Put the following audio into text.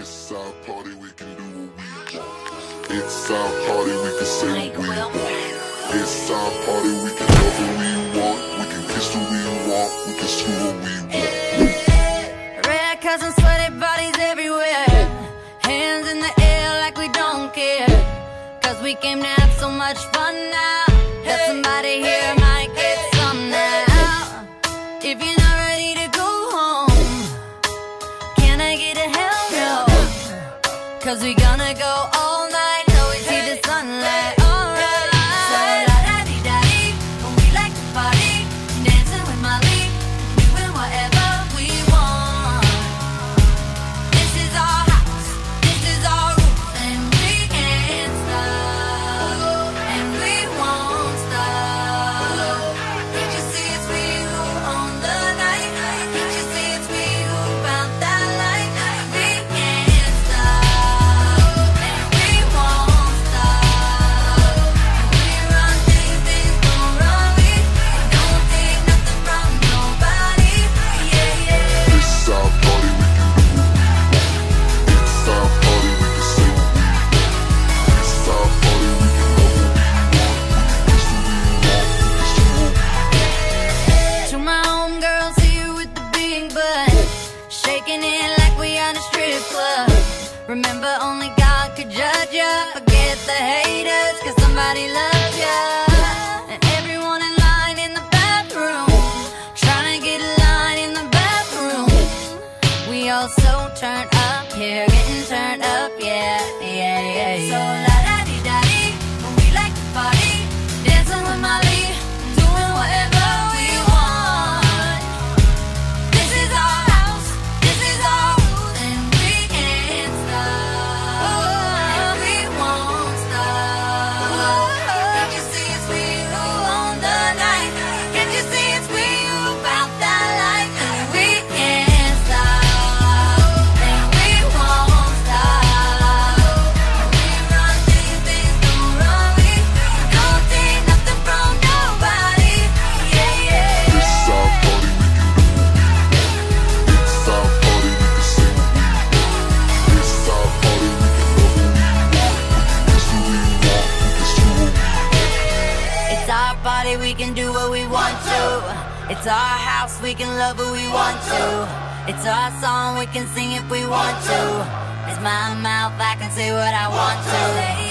It's our party, we can do what we want. It's our party, we can say what we want. It's our party, we can love who we want. We can kiss who we want. We can screw who we want. Red cousins, sweaty bodies everywhere. Hands in the air like we don't care. Cause we came to have so much fun now. That somebody here might get some now. If you're not Cause we gonna go all night till we see the sunlight. God could judge ya. Forget the haters, cause somebody loves ya. And everyone in line in the bathroom, trying to get a line in the bathroom. We all so turned up here, getting turned up, yeah, yeah, yeah. yeah. So to. It's our house, we can love who we want to. It's our song, we can sing if we want to. It's my mouth, I can say what I want to.